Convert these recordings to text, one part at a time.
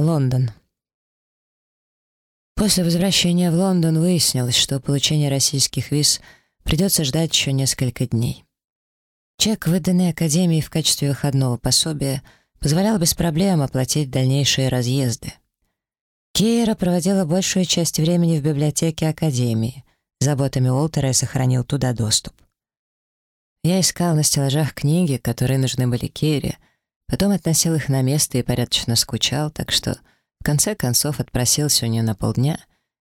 Лондон. После возвращения в Лондон выяснилось, что получение российских виз придется ждать еще несколько дней. Чек, выданный Академией в качестве выходного пособия, позволял без проблем оплатить дальнейшие разъезды. Кейра проводила большую часть времени в библиотеке Академии. Заботами Уолтера я сохранил туда доступ. Я искал на стеллажах книги, которые нужны были Кейре, потом относил их на место и порядочно скучал, так что в конце концов отпросился у нее на полдня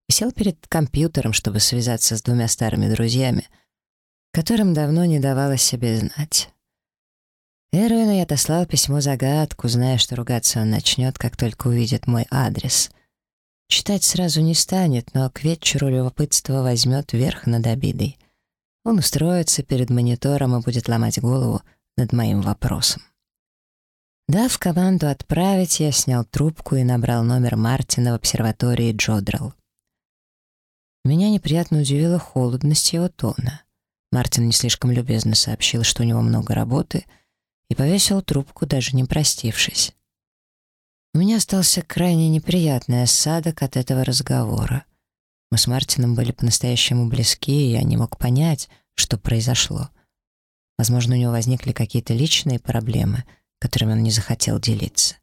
и сел перед компьютером, чтобы связаться с двумя старыми друзьями, которым давно не давала себе знать. Эрвину я отослал письмо-загадку, зная, что ругаться он начнет, как только увидит мой адрес. Читать сразу не станет, но к вечеру любопытство возьмет верх над обидой. Он устроится перед монитором и будет ломать голову над моим вопросом. Дав команду «Отправить», я снял трубку и набрал номер Мартина в обсерватории Джодрелл. Меня неприятно удивила холодность его тона. Мартин не слишком любезно сообщил, что у него много работы, и повесил трубку, даже не простившись. У меня остался крайне неприятный осадок от этого разговора. Мы с Мартином были по-настоящему близки, и я не мог понять, что произошло. Возможно, у него возникли какие-то личные проблемы, которыми он не захотел делиться.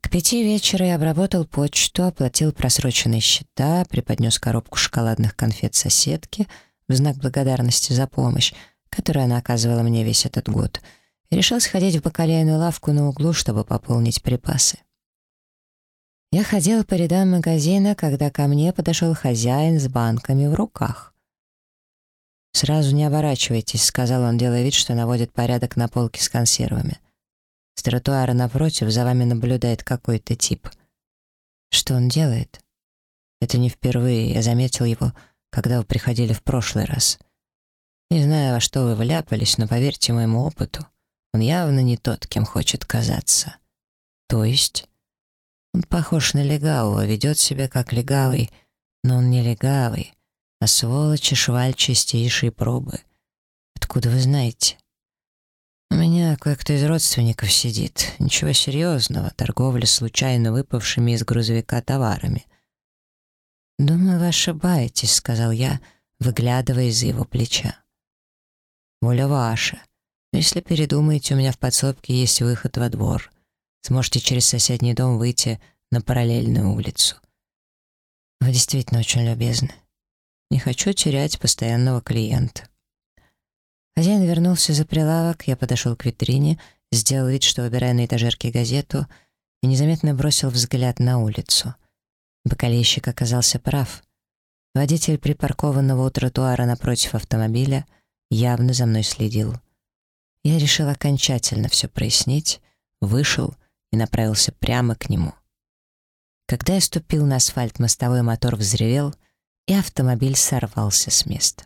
К пяти вечера я обработал почту, оплатил просроченные счета, преподнес коробку шоколадных конфет соседке в знак благодарности за помощь, которую она оказывала мне весь этот год — и решил сходить в бакалейную лавку на углу, чтобы пополнить припасы. Я ходил по рядам магазина, когда ко мне подошел хозяин с банками в руках. «Сразу не оборачивайтесь», — сказал он, делая вид, что наводит порядок на полке с консервами. С тротуара напротив за вами наблюдает какой-то тип. Что он делает? Это не впервые, я заметил его, когда вы приходили в прошлый раз. Не знаю, во что вы вляпались, но поверьте моему опыту, он явно не тот, кем хочет казаться. То есть? Он похож на легавого, ведет себя как легавый, но он не легавый, а сволочь и шваль чистейшей пробы. Откуда вы знаете? У меня кое-кто из родственников сидит. Ничего серьезного, торговля случайно выпавшими из грузовика товарами. «Думаю, вы ошибаетесь», — сказал я, выглядывая из-за его плеча. «Воля ваша. Если передумаете, у меня в подсобке есть выход во двор. Сможете через соседний дом выйти на параллельную улицу. Вы действительно очень любезны. Не хочу терять постоянного клиента. Хозяин вернулся за прилавок, я подошел к витрине, сделал вид, что выбираю на этажерке газету, и незаметно бросил взгляд на улицу. Бакалейщик оказался прав. Водитель припаркованного у тротуара напротив автомобиля явно за мной следил. Я решил окончательно все прояснить, вышел и направился прямо к нему. Когда я ступил на асфальт, мостовой мотор взревел, и автомобиль сорвался с места.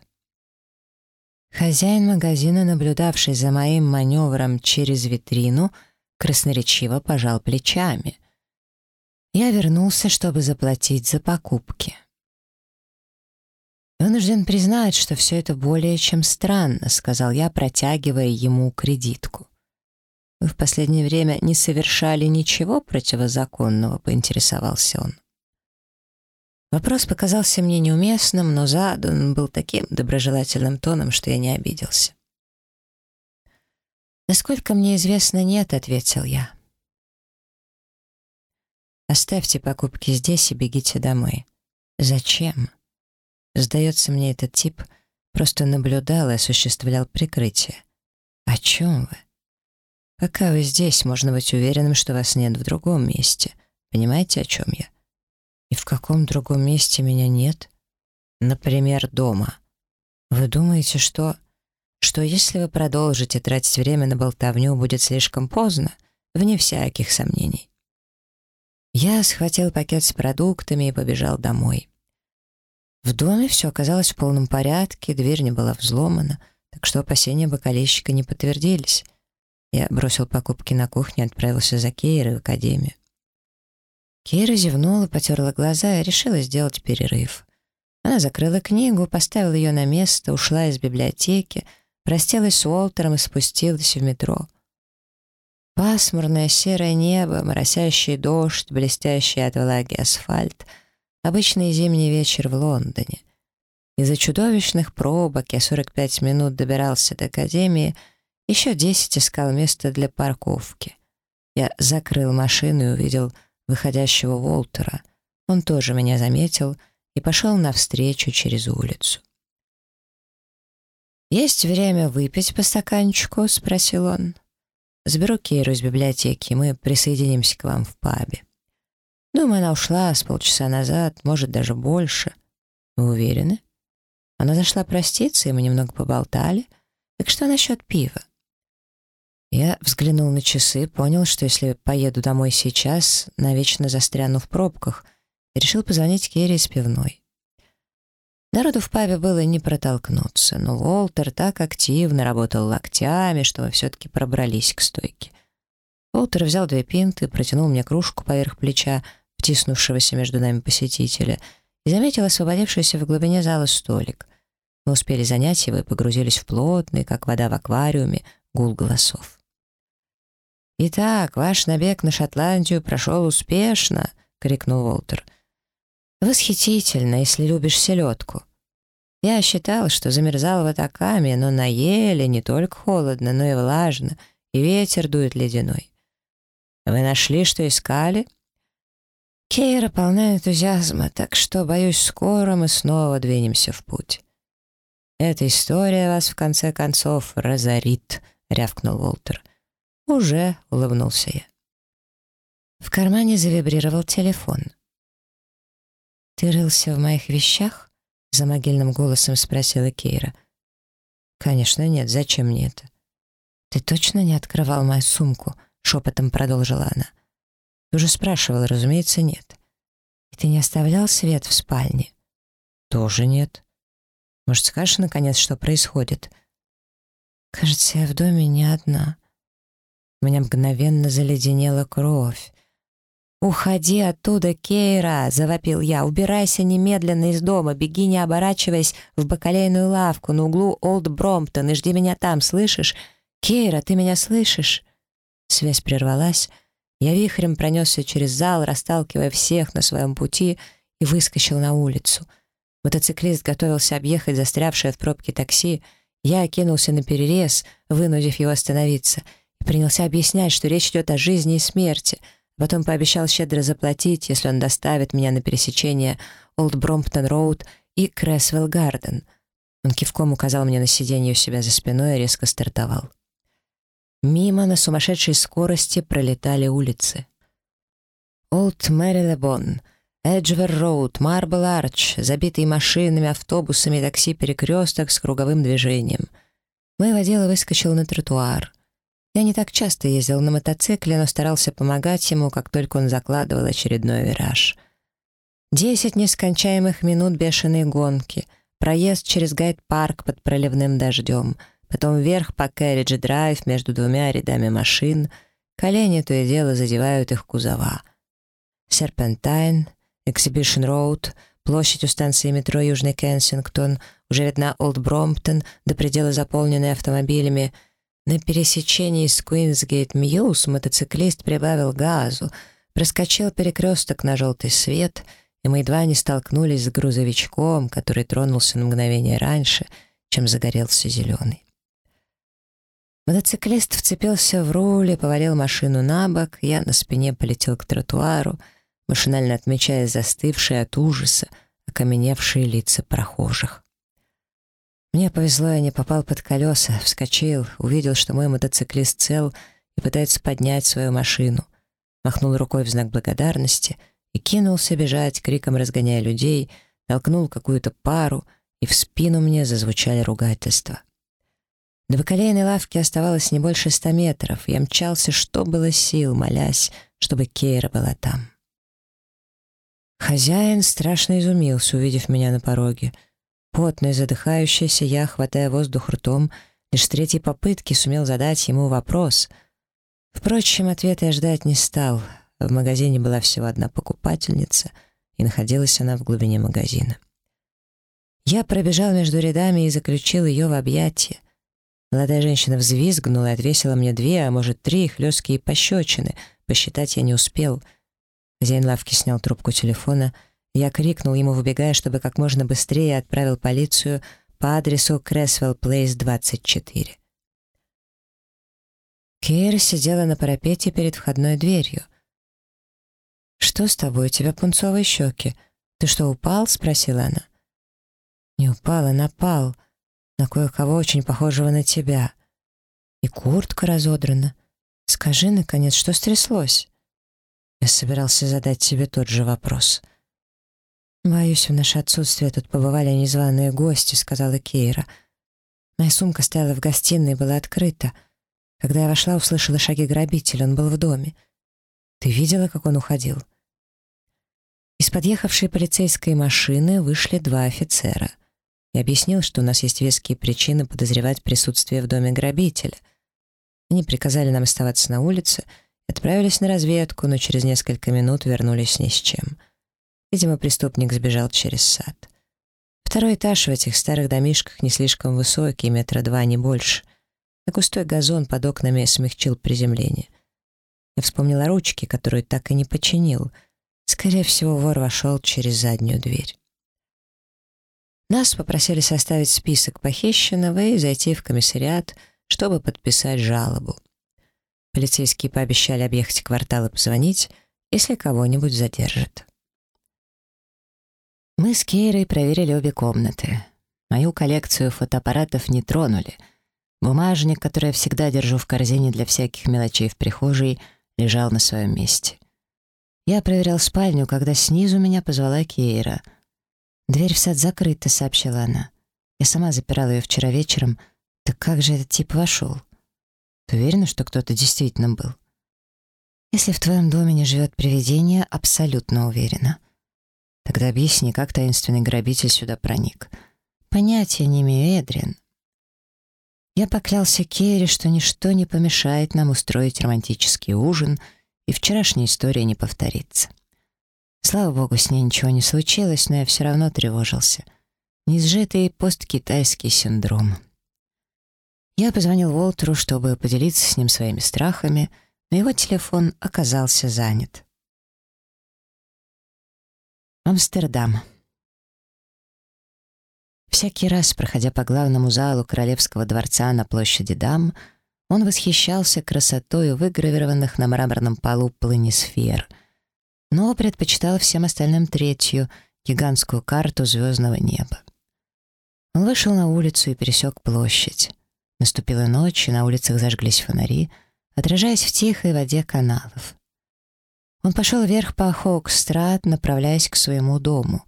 Хозяин магазина, наблюдавший за моим маневром через витрину, красноречиво пожал плечами. Я вернулся, чтобы заплатить за покупки. «Вынужден признать, что все это более чем странно», — сказал я, протягивая ему кредитку. «Вы в последнее время не совершали ничего противозаконного?» — поинтересовался он. Вопрос показался мне неуместным, но задан был таким доброжелательным тоном, что я не обиделся. «Насколько мне известно, нет», — ответил я. «Оставьте покупки здесь и бегите домой». «Зачем?» Сдается мне, этот тип просто наблюдал и осуществлял прикрытие. О чем вы? Пока вы здесь, можно быть уверенным, что вас нет в другом месте. Понимаете, о чем я? И в каком другом месте меня нет? Например, дома. Вы думаете, что... Что если вы продолжите тратить время на болтовню, будет слишком поздно? Вне всяких сомнений. Я схватил пакет с продуктами и побежал домой. В доме все оказалось в полном порядке, дверь не была взломана, так что опасения бокалейщика не подтвердились. Я бросил покупки на кухню и отправился за Кейрой в академию. Кейра зевнула, потерла глаза и решила сделать перерыв. Она закрыла книгу, поставила ее на место, ушла из библиотеки, простилась с Уолтером и спустилась в метро. Пасмурное серое небо, моросящий дождь, блестящий от влаги асфальт — обычный зимний вечер в Лондоне. Из-за чудовищных пробок я 45 минут добирался до академии, еще 10 искал место для парковки. Я закрыл машину и увидел выходящего Волтера. Он тоже меня заметил и пошел навстречу через улицу. «Есть время выпить по стаканчику?» — спросил он. Заберу Кейру из библиотеки, мы присоединимся к вам в пабе. Думаю, она ушла с полчаса назад, может, даже больше. Вы уверены? Она зашла проститься, и мы немного поболтали. Так что насчет пива? Я взглянул на часы, понял, что если поеду домой сейчас, навечно застряну в пробках, и решил позвонить Керри из пивной. Народу в пабе было не протолкнуться, но Уолтер так активно работал локтями, что мы все-таки пробрались к стойке. Уолтер взял две пинты, протянул мне кружку поверх плеча, втиснувшегося между нами посетителя, и заметил освободившийся в глубине зала столик. Мы успели занять его и погрузились в плотный, как вода в аквариуме, гул голосов. «Итак, ваш набег на Шотландию прошел успешно!» — крикнул Уолтер. Восхитительно, если любишь селедку. Я считал, что замерзал в атакаме, но на еле не только холодно, но и влажно, и ветер дует ледяной. Вы нашли, что искали? Кейра полна энтузиазма, так что, боюсь, скоро мы снова двинемся в путь. «Эта история вас, в конце концов, разорит», — рявкнул Волтер. «Уже», — улыбнулся я. В кармане завибрировал телефон. «Ты рылся в моих вещах?» — за могильным голосом спросила Кейра. «Конечно нет. Зачем мне это?» «Ты точно не открывал мою сумку?» — шепотом продолжила она. «Ты уже спрашивал, разумеется, нет». «И ты не оставлял свет в спальне?» «Тоже нет». «Может, скажешь, наконец, что происходит?» «Кажется, я в доме не одна». Меня мгновенно заледенела кровь. «Уходи оттуда, Кейра!» — завопил я. «Убирайся немедленно из дома, беги, не оборачиваясь, в бакалейную лавку на углу Олд Бромптон и жди меня там, слышишь? Кейра, ты меня слышишь?» Связь прервалась. Я вихрем пронесся через зал, расталкивая всех на своем пути, и выскочил на улицу. Мотоциклист готовился объехать застрявшее в пробке такси. Я кинулся на перерез, вынудив его остановиться, и принялся объяснять, что речь идет о жизни и смерти — Потом пообещал щедро заплатить, если он доставит меня на пересечение Олд Бромптон Роуд и Крэсвелл Гарден. Он кивком указал мне на сиденье у себя за спиной и резко стартовал. Мимо на сумасшедшей скорости пролетали улицы. Олд Мэрилебон, Эджвер Роуд, Марбл Арч, забитый машинами, автобусами, такси, перекресток с круговым движением. Мой водила выскочил на тротуар — я не так часто ездил на мотоцикле, но старался помогать ему, как только он закладывал очередной вираж. Десять нескончаемых минут бешеной гонки, проезд через гайд-парк под проливным дождем, потом вверх по Кэрридж-драйв между двумя рядами машин, колени то и дело задевают их кузова. Серпентайн, Эксибишн Роуд, площадь у станции метро Южный Кенсингтон, уже видна Олд Бромптон, до предела заполненная автомобилями — на пересечении с Куинсгейт-Мьюз мотоциклист прибавил газу, проскочил перекресток на желтый свет, и мы едва не столкнулись с грузовичком, который тронулся на мгновение раньше, чем загорелся зеленый. Мотоциклист вцепился в руль и повалил машину на бок, я на спине полетел к тротуару, машинально отмечая застывшие от ужаса, окаменевшие лица прохожих. Мне повезло, я не попал под колеса, вскочил, увидел, что мой мотоциклист цел и пытается поднять свою машину. Махнул рукой в знак благодарности и кинулся бежать, криком разгоняя людей, толкнул какую-то пару, и в спину мне зазвучали ругательства. До бакалейной лавки оставалось не больше ста метров. Я мчался, что было сил, молясь, чтобы Кейра была там. Хозяин страшно изумился, увидев меня на пороге — Потный, задыхающийся, я, хватая воздух ртом, лишь третьей попытки сумел задать ему вопрос. Впрочем, ответа я ждать не стал. В магазине была всего одна покупательница, и находилась она в глубине магазина. Я пробежал между рядами и заключил ее в объятия. Молодая женщина взвизгнула и отвесила мне две, а может три хлесткие пощечины. Посчитать я не успел. Хозяин лавки снял трубку телефона. Я крикнул ему, выбегая, чтобы как можно быстрее отправил полицию по адресу Кресвелл Плейс, 24. Кейра сидела на парапете перед входной дверью. «Что с тобой? У тебя пунцовые щеки. Ты что, упал?» — спросила она. «Не упал, а напал. На кое-кого очень похожего на тебя. И куртка разодрана. Скажи, наконец, что стряслось?» Я собирался задать тебе тот же вопрос. «Боюсь, в наше отсутствие тут побывали незваные гости», — сказала Кейра. «Моя сумка стояла в гостиной и была открыта. Когда я вошла, услышала шаги грабителя, он был в доме. Ты видела, как он уходил?» Из подъехавшей полицейской машины вышли два офицера. Я объяснил, что у нас есть веские причины подозревать присутствие в доме грабителя. Они приказали нам оставаться на улице, отправились на разведку, но через несколько минут вернулись ни с чем — Видимо, преступник сбежал через сад. Второй этаж в этих старых домишках не слишком высокий, метра два, не больше. А густой газон под окнами смягчил приземление. Я вспомнила ручки, которую так и не починил. Скорее всего, вор вошел через заднюю дверь. Нас попросили составить список похищенного и зайти в комиссариат, чтобы подписать жалобу. Полицейские пообещали объехать квартал и позвонить, если кого-нибудь задержат. Мы с Кейрой проверили обе комнаты. Мою коллекцию фотоаппаратов не тронули. Бумажник, который я всегда держу в корзине для всяких мелочей в прихожей, лежал на своем месте. Я проверял спальню, когда снизу меня позвала Кейра. «Дверь в сад закрыта», — сообщила она. «Я сама запирала ее вчера вечером. Так как же этот тип вошел?» «Ты уверена, что кто-то действительно был?» «Если в твоем доме не живет привидение, абсолютно уверена». Тогда объясни, как таинственный грабитель сюда проник. Понятия не имею, Эдрин. Я поклялся Керри, что ничто не помешает нам устроить романтический ужин, и вчерашняя история не повторится. Слава богу, с ней ничего не случилось, но я все равно тревожился. Неизжитый посткитайский синдром. Я позвонил Волтеру, чтобы поделиться с ним своими страхами, но его телефон оказался занят. Амстердам. Всякий раз, проходя по главному залу Королевского дворца на площади Дам, он восхищался красотой выгравированных на мраморном полу планисфер, но предпочитал всем остальным третью, гигантскую карту звездного неба. Он вышел на улицу и пересек площадь. Наступила ночь, и на улицах зажглись фонари, отражаясь в тихой воде каналов. Он пошел вверх по Хоукстрат, направляясь к своему дому.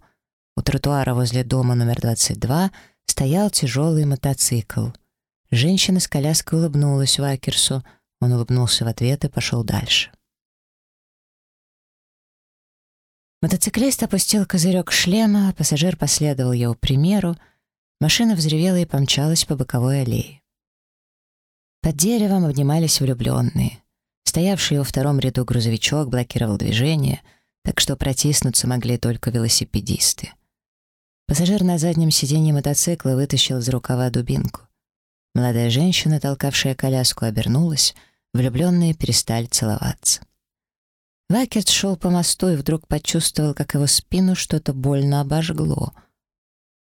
У тротуара возле дома номер 22 стоял тяжелый мотоцикл. Женщина с коляской улыбнулась Вакерсу. Он улыбнулся в ответ и пошел дальше. Мотоциклист опустил козырек шлема, пассажир последовал его примеру, машина взревела и помчалась по боковой аллее. Под деревом обнимались влюбленные. Стоявший во втором ряду грузовичок блокировал движение, так что протиснуться могли только велосипедисты. Пассажир на заднем сиденье мотоцикла вытащил из рукава дубинку. Молодая женщина, толкавшая коляску, обернулась, влюбленные перестали целоваться. Вакерт шел по мосту и вдруг почувствовал, как его спину что-то больно обожгло.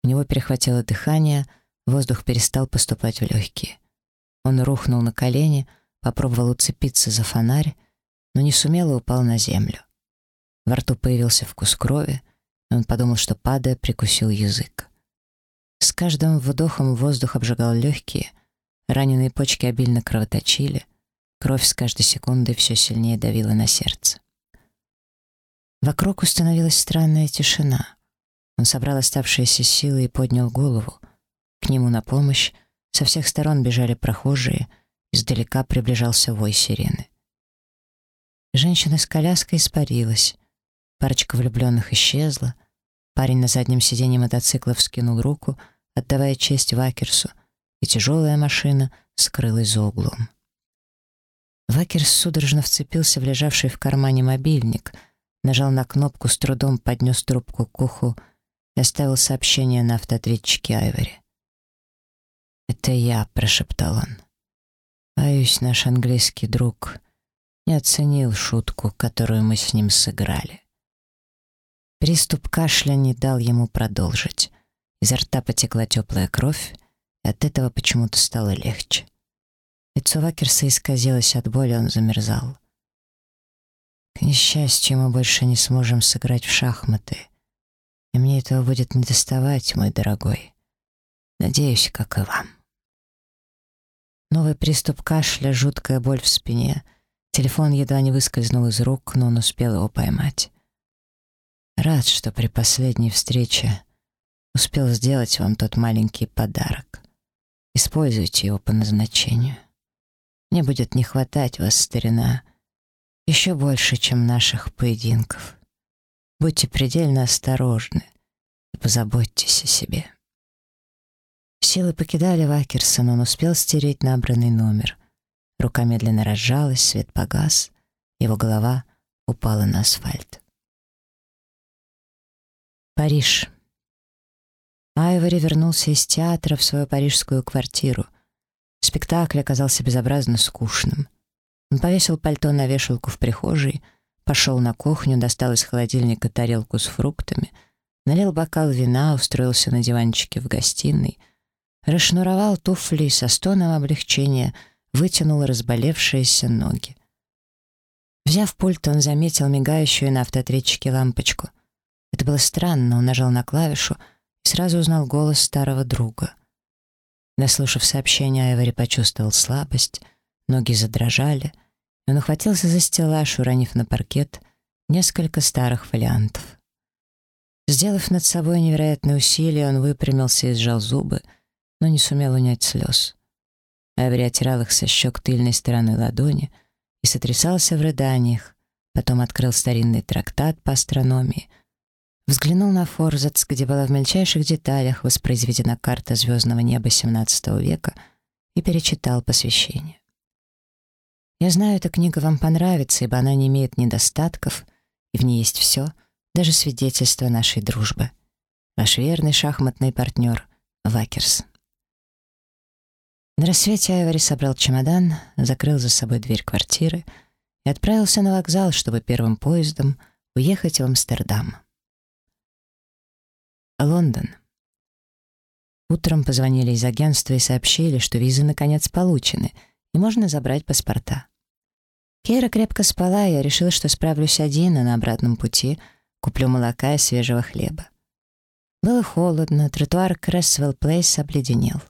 У него перехватило дыхание, воздух перестал поступать в легкие. Он рухнул на колени — Попробовал уцепиться за фонарь, но не сумел и упал на землю. Во рту появился вкус крови, и он подумал, что, падая, прикусил язык. С каждым вдохом воздух обжигал легкие, раненые почки обильно кровоточили, кровь с каждой секундой все сильнее давила на сердце. Вокруг установилась странная тишина. Он собрал оставшиеся силы и поднял голову. К нему на помощь со всех сторон бежали прохожие — Издалека приближался вой сирены. Женщина с коляской испарилась. Парочка влюбленных исчезла. Парень на заднем сиденье мотоцикла вскинул руку, отдавая честь Вакерсу, и тяжелая машина скрылась за углом. Вакерс судорожно вцепился в лежавший в кармане мобильник, нажал на кнопку, с трудом поднес трубку к уху и оставил сообщение на автоответчике Айвори. «Это я», — прошептал он. «Боюсь, наш английский друг не оценил шутку, которую мы с ним сыграли». Приступ кашля не дал ему продолжить. Изо рта потекла теплая кровь, и от этого почему-то стало легче. Лицо Вакерса исказилось от боли, он замерзал. К несчастью, мы больше не сможем сыграть в шахматы. И мне этого будет недоставать, мой дорогой. Надеюсь, как и вам. Новый приступ кашля, жуткая боль в спине. Телефон едва не выскользнул из рук, но он успел его поймать. Рад, что при последней встрече успел сделать вам тот маленький подарок. Используйте его по назначению. Мне будет не хватать вас, старина, еще больше, чем наших поединков. Будьте предельно осторожны и позаботьтесь о себе. Силы покидали Вакерсона, он успел стереть набранный номер. Рука медленно разжалась, свет погас, его голова упала на асфальт. Париж. Айвори вернулся из театра в свою парижскую квартиру. Спектакль оказался безобразно скучным. Он повесил пальто на вешалку в прихожей, пошел на кухню, достал из холодильника тарелку с фруктами, налил бокал вина, устроился на диванчике в гостиной, расшнуровал туфли со стоном облегчения вытянул разболевшиеся ноги. Взяв пульт, он заметил мигающую на автоответчике лампочку. Это было странно, он нажал на клавишу и сразу узнал голос старого друга. Дослушав сообщение, Айвори почувствовал слабость, ноги задрожали — он ухватился за стеллаж, уронив на паркет несколько старых фолиантов. Сделав над собой невероятное усилие, он выпрямился и сжал зубы, но не сумел унять слез. Эври оттирал их со щек тыльной стороной ладони и сотрясался в рыданиях, потом открыл старинный трактат по астрономии, взглянул на форзац, где была в мельчайших деталях воспроизведена карта звездного неба XVII века, и перечитал посвящение. Я знаю, эта книга вам понравится, ибо она не имеет недостатков, и в ней есть все, даже свидетельство нашей дружбы. Ваш верный шахматный партнер Вакерс. На рассвете Айвори собрал чемодан, закрыл за собой дверь квартиры и отправился на вокзал, чтобы первым поездом уехать в Амстердам. Лондон. Утром позвонили из агентства и сообщили, что визы наконец получены, и можно забрать паспорта. Кейра крепко спала, и я решила, что справлюсь один, а на обратном пути куплю молока и свежего хлеба. Было холодно, тротуар Крессвелл Плейс обледенел.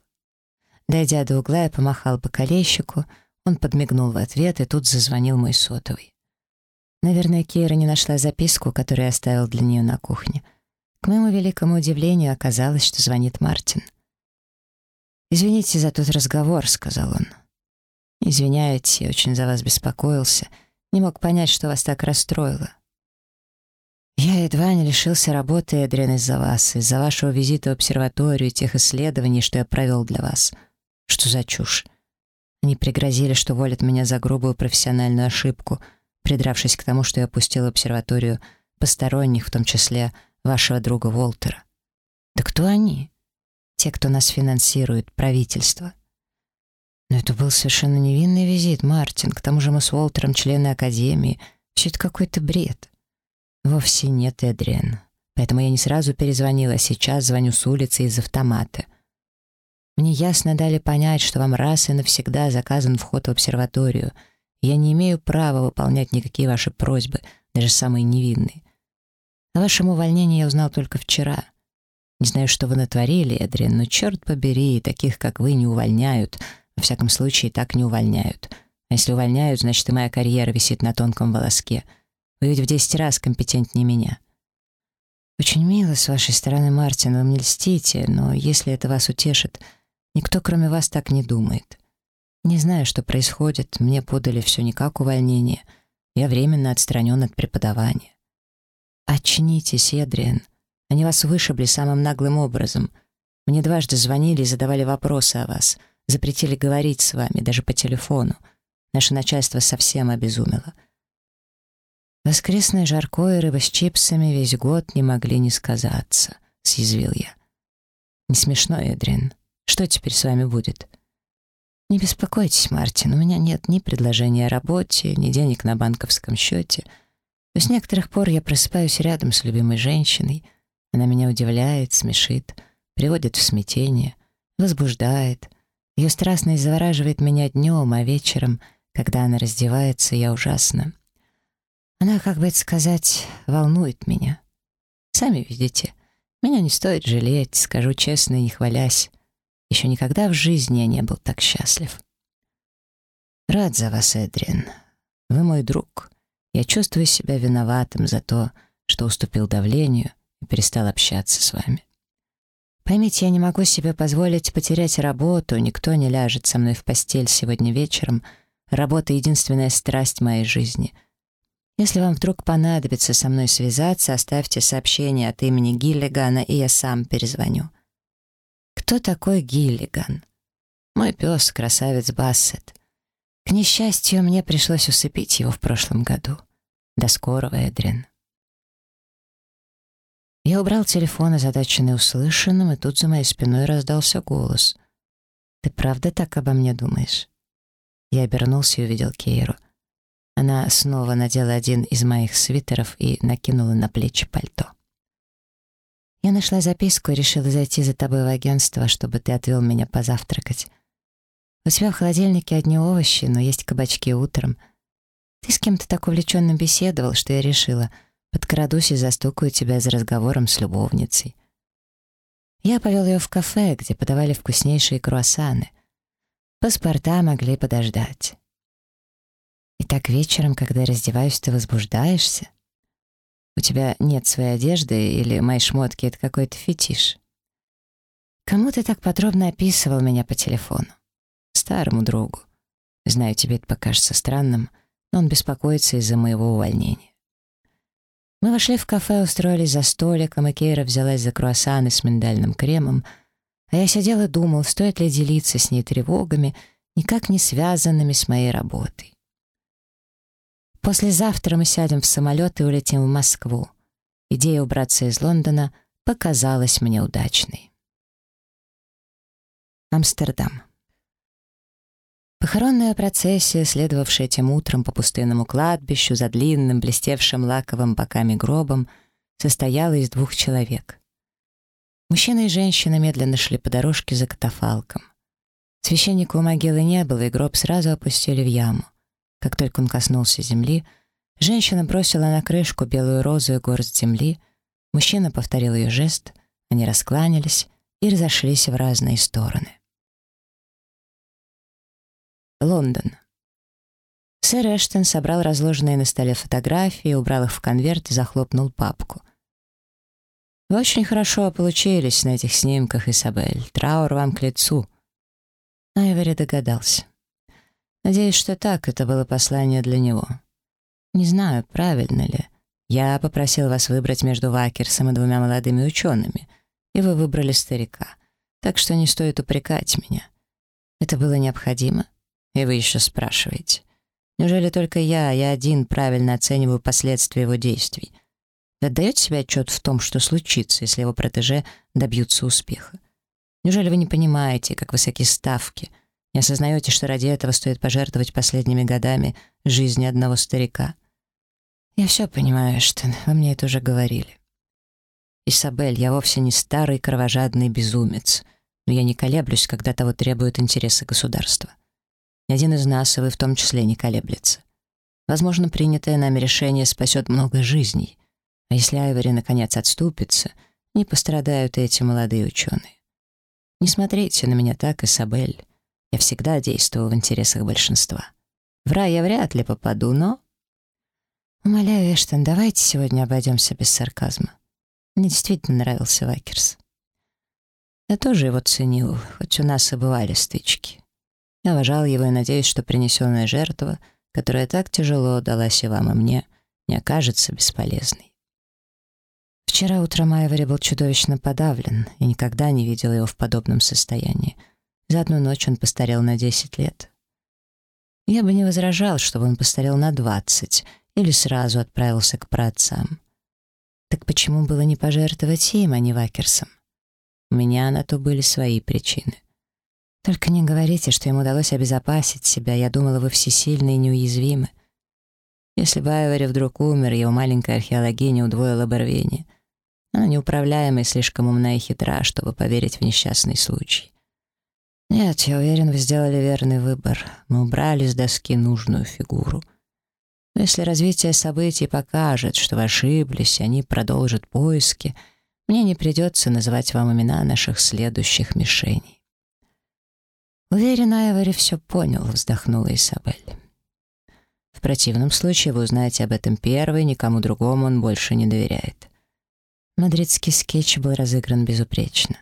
Дойдя до угла, я помахал бокалейщику, он подмигнул в ответ, и тут зазвонил мой сотовый. Наверное, Кейра не нашла записку, которую я оставил для нее на кухне. К моему великому удивлению оказалось, что звонит Мартин. «Извините за тот разговор», — сказал он. «Извиняюсь, я очень за вас беспокоился. Не мог понять, что вас так расстроило». «Я едва не лишился работы, Эдриан, из-за вас, из-за вашего визита в обсерваторию и тех исследований, что я провел для вас. Что за чушь? Они пригрозили, что волят меня за грубую профессиональную ошибку, придравшись к тому, что я опустил обсерваторию посторонних, в том числе вашего друга Волтера. Да кто они? Те, кто нас финансирует, правительство». Но это был совершенно невинный визит, Мартин. К тому же мы с Уолтером члены Академии. Все это какой-то бред. Вовсе нет, Эдриан. Поэтому я не сразу перезвонила, сейчас звоню с улицы из автомата. Мне ясно дали понять, что вам раз и навсегда заказан вход в обсерваторию. Я не имею права выполнять никакие ваши просьбы, даже самые невинные. О вашем увольнении я узнал только вчера. Не знаю, что вы натворили, Эдриан, но черт побери, таких, как вы, не увольняют — во всяком случае, так не увольняют. А если увольняют, значит, и моя карьера висит на тонком волоске. Вы ведь в десять раз компетентнее меня. Очень мило с вашей стороны, Мартин, вы мне льстите, но если это вас утешит, никто, кроме вас, так не думает. Не знаю, что происходит, мне подали все не как увольнение. Я временно отстранен от преподавания. Очнитесь, Эдриан. Они вас вышибли самым наглым образом. Мне дважды звонили и задавали вопросы о вас — Запретили говорить с вами, даже по телефону. Наше начальство совсем обезумело. Воскресное жаркое рыба с чипсами весь год не могли не сказаться, съязвил я. Не смешно, Эдрин. Что теперь с вами будет?» «Не беспокойтесь, Мартин, у меня нет ни предложения о работе, ни денег на банковском счете. Но с некоторых пор я просыпаюсь рядом с любимой женщиной. Она меня удивляет, смешит, приводит в смятение, возбуждает. Ее страстность завораживает меня днем, а вечером, когда она раздевается, я ужасно. Она, как бы это сказать, волнует меня. Сами видите, меня не стоит жалеть, скажу честно и не хвалясь. Еще никогда в жизни я не был так счастлив. Рад за вас, Эдриан. Вы мой друг. Я чувствую себя виноватым за то, что уступил давлению и перестал общаться с вами. Поймите, я не могу себе позволить потерять работу, никто не ляжет со мной в постель сегодня вечером. Работа — единственная страсть моей жизни. Если вам вдруг понадобится со мной связаться, оставьте сообщение от имени Гиллигана, и я сам перезвоню. Кто такой Гиллиган? Мой пес, красавец Бассет. К несчастью, мне пришлось усыпить его в прошлом году. До скорого, Эдрин. Я убрал телефон, озадаченный услышанным, и тут за моей спиной раздался голос. «Ты правда так обо мне думаешь?» Я обернулся и увидел Кейру. Она снова надела один из моих свитеров и накинула на плечи пальто. «Я нашла записку и решила зайти за тобой в агентство, чтобы ты отвел меня позавтракать. У тебя в холодильнике одни овощи, но есть кабачки утром. Ты с кем-то так увлеченно беседовал, что я решила — Подкрадусь и застукаю тебя за разговором с любовницей. Я повел ее в кафе, где подавали вкуснейшие круассаны. Паспорта могли подождать. И так вечером, когда раздеваюсь, ты возбуждаешься? У тебя нет своей одежды или мои шмотки — это какой-то фетиш? Кому ты так подробно описывал меня по телефону? Старому другу. Знаю, тебе это покажется странным, но он беспокоится из-за моего увольнения. Мы вошли в кафе, устроились за столиком, и Кейра взялась за круассаны с миндальным кремом, а я сидел и думал, стоит ли делиться с ней тревогами, никак не связанными с моей работой. Послезавтра мы сядем в самолет и улетим в Москву. Идея убраться из Лондона показалась мне удачной. Амстердам. Похоронная процессия, следовавшая тем утром по пустынному кладбищу за длинным, блестевшим лаковым боками гробом, состояла из двух человек. Мужчина и женщина медленно шли по дорожке за катафалком. Священника у могилы не было, и гроб сразу опустили в яму. Как только он коснулся земли, женщина бросила на крышку белую розу и горсть земли, мужчина повторил ее жест, они раскланялись и разошлись в разные стороны. Лондон. Сэр Эштон собрал разложенные на столе фотографии, убрал их в конверт и захлопнул папку. «Вы очень хорошо получились на этих снимках, Изабель. Траур вам к лицу». Айвори догадался. «Надеюсь, что так, это было послание для него. Не знаю, правильно ли. Я попросил вас выбрать между Вакерсом и двумя молодыми учеными, и вы выбрали старика, так что не стоит упрекать меня. Это было необходимо?» И вы еще спрашиваете. Неужели только я, я один правильно оцениваю последствия его действий? Вы отдаете себе отчет в том, что случится, если его протеже добьются успеха? Неужели вы не понимаете, как высоки ставки? Не осознаете, что ради этого стоит пожертвовать последними годами жизни одного старика? Я все понимаю, Эштон, вы мне это уже говорили. Исабель, я вовсе не старый кровожадный безумец, но я не колеблюсь, когда того требуют интересы государства. Ни один из нас, и вы в том числе, не колеблется. Возможно, принятое нами решение спасет много жизней. А если Айвори наконец отступится, не пострадают эти молодые ученые. Не смотрите на меня так, Исабель. Я всегда действую в интересах большинства. В рай я вряд ли попаду, но... Умоляю, Эштон, давайте сегодня обойдемся без сарказма. Мне действительно нравился Вакерс. Я тоже его ценил, хоть у нас и бывали стычки. Я уважал его и надеюсь, что принесенная жертва, которая так тяжело далась и вам, и мне, не окажется бесполезной. Вчера утром Айвори был чудовищно подавлен, и никогда не видел его в подобном состоянии. За одну ночь он постарел на 10 лет. Я бы не возражал, чтобы он постарел на 20 или сразу отправился к праотцам. Так почему было не пожертвовать им, а не Вакерсом? У меня на то были свои причины. Только не говорите, что ему удалось обезопасить себя. Я думала, вы всесильны и неуязвимы. Если бы Айвори вдруг умер, его маленькая археологиня удвоила бы рвение. Она неуправляема и слишком умна и хитра, чтобы поверить в несчастный случай. Нет, я уверен, вы сделали верный выбор. Мы убрали с доски нужную фигуру. Но если развитие событий покажет, что вы ошиблись, и они продолжат поиски, мне не придется называть вам имена наших следующих мишеней. Уверен, Айвори все понял, вздохнула Изабель. В противном случае вы узнаете об этом первый, никому другому он больше не доверяет. Мадридский скетч был разыгран безупречно.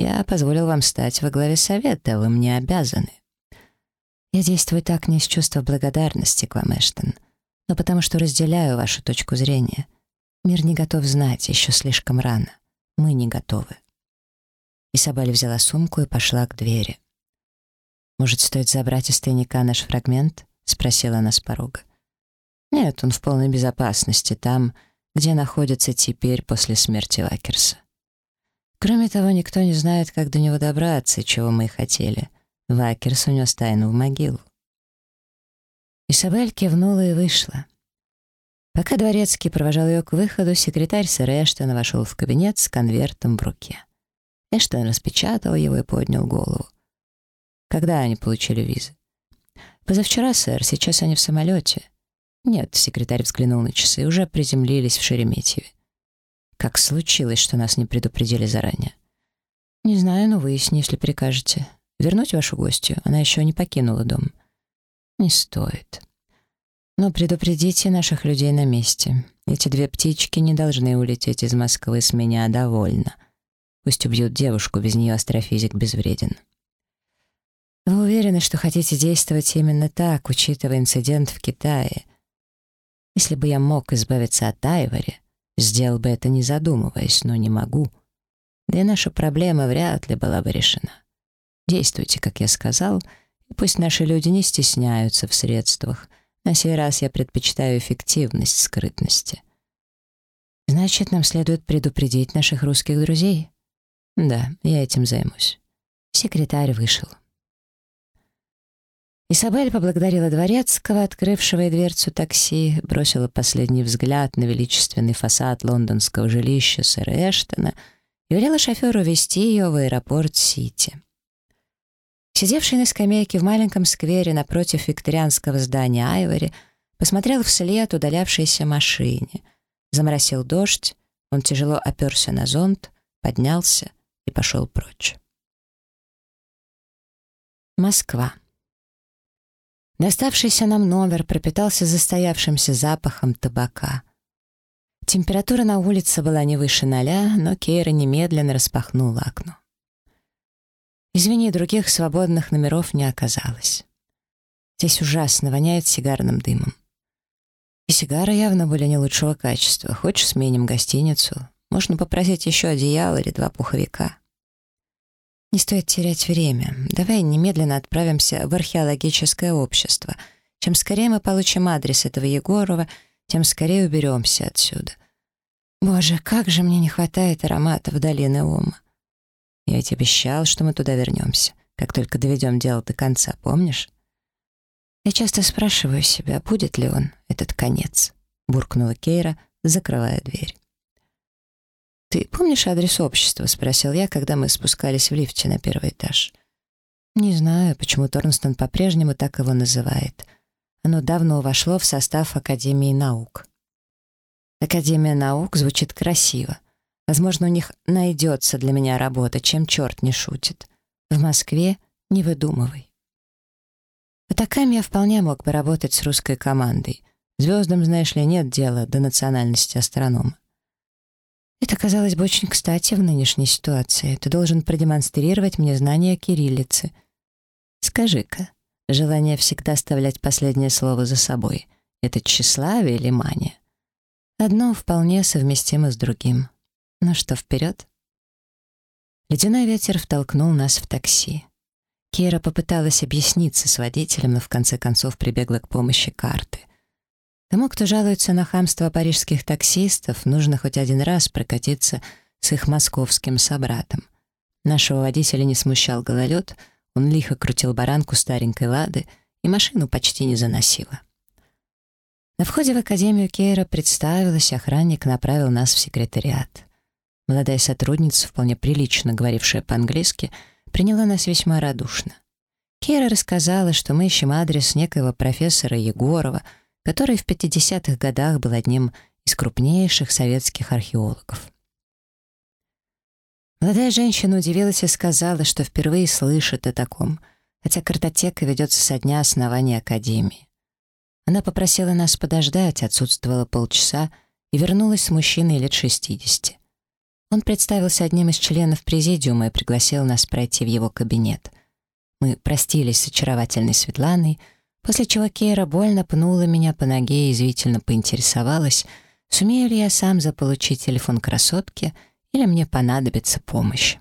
Я позволил вам стать во главе совета, вы мне обязаны. Я действую так не из чувства благодарности к вам, Эштон, но потому что разделяю вашу точку зрения. Мир не готов знать, еще слишком рано. Мы не готовы. Исабель взяла сумку и пошла к двери. «Может, стоит забрать из тайника наш фрагмент?» — спросила она с порога. «Нет, он в полной безопасности, там, где находится теперь после смерти Вакерса. Кроме того, никто не знает, как до него добраться, чего мы и хотели. Вакерс унес тайну в могилу». Исабель кивнула и вышла. Пока Дворецкий провожал ее к выходу, секретарь сэра Эштона вошел в кабинет с конвертом в руке. Эштон распечатал его и поднял голову. «Когда они получили визы?» «Позавчера, сэр, сейчас они в самолете». «Нет», — секретарь взглянул на часы, уже приземлились в Шереметьеве. «Как случилось, что нас не предупредили заранее?» «Не знаю, но выясни, если прикажете. Вернуть вашу гостью, она еще не покинула дом». «Не стоит». «Но предупредите наших людей на месте. Эти две птички не должны улететь из Москвы с меня довольно. Пусть убьют девушку, без нее астрофизик безвреден». Вы уверены, что хотите действовать именно так, учитывая инцидент в Китае? Если бы я мог избавиться от Айвори, сделал бы это не задумываясь, но не могу. Да и наша проблема вряд ли была бы решена. Действуйте, как я сказал, и пусть наши люди не стесняются в средствах. На сей раз я предпочитаю эффективность скрытности. Значит, нам следует предупредить наших русских друзей? Да, я этим займусь. Секретарь вышел. Изабель поблагодарила Дворецкого, открывшего дверцу такси, бросила последний взгляд на величественный фасад лондонского жилища сэра Эштона и велела шоферу везти ее в аэропорт Сити. Сидевший на скамейке в маленьком сквере напротив викторианского здания Айвори посмотрел вслед удалявшейся машине. Заморосил дождь, он тяжело оперся на зонт, поднялся и пошел прочь. Москва. Доставшийся нам номер пропитался застоявшимся запахом табака. Температура на улице была не выше ноля, но Кейра немедленно распахнула окно. Извини, других свободных номеров не оказалось. Здесь ужасно воняет сигарным дымом. И сигары явно были не лучшего качества. Хочешь, сменим гостиницу? Можно попросить еще одеяло или два пуховика. Не стоит терять время. Давай немедленно отправимся в археологическое общество. Чем скорее мы получим адрес этого Егорова, тем скорее уберемся отсюда. Боже, как же мне не хватает ароматов долины Ома. Я ведь обещал, что мы туда вернемся, как только доведем дело до конца, помнишь? Я часто спрашиваю себя, будет ли он, этот конец, буркнула Кейра, закрывая дверь. «Ты помнишь адрес общества?» — спросил я, когда мы спускались в лифте на первый этаж. «Не знаю, почему Торнстон по-прежнему так его называет. Оно давно вошло в состав Академии наук». «Академия наук» звучит красиво. Возможно, у них найдется для меня работа, чем черт не шутит. В Москве не выдумывай. В Атакаме я вполне мог бы работать с русской командой. Звездам, знаешь ли, нет дела до национальности астронома. Это казалось бы очень кстати в нынешней ситуации. Ты должен продемонстрировать мне знания кириллицы. Скажи-ка, желание всегда оставлять последнее слово за собой — это тщеславие или мания? Одно вполне совместимо с другим. Ну что, вперед? Ледяной ветер втолкнул нас в такси. Кира попыталась объясниться с водителем, но в конце концов прибегла к помощи карты. Тому, кто жалуется на хамство парижских таксистов, нужно хоть один раз прокатиться с их московским собратом. Нашего водителя не смущал гололед, Он лихо крутил баранку старенькой лады, и машину почти не заносило. На входе в академию Кейра представилась, охранник направил нас в секретариат. Молодая сотрудница, вполне прилично говорившая по-английски, приняла нас весьма радушно. Кейра рассказала, что мы ищем адрес некоего профессора Егорова, который в 50-х годах был одним из крупнейших советских археологов. Молодая женщина удивилась и сказала, что впервые слышит о таком, хотя картотека ведется со дня основания Академии. Она попросила нас подождать, отсутствовала полчаса и вернулась с мужчиной лет 60. Он представился одним из членов президиума и пригласил нас пройти в его кабинет. Мы простились с очаровательной Светланой, после чего Кейра больно пнула меня по ноге и извительно поинтересовалась, сумею ли я сам заполучить телефон красотки — или мне понадобится помощь.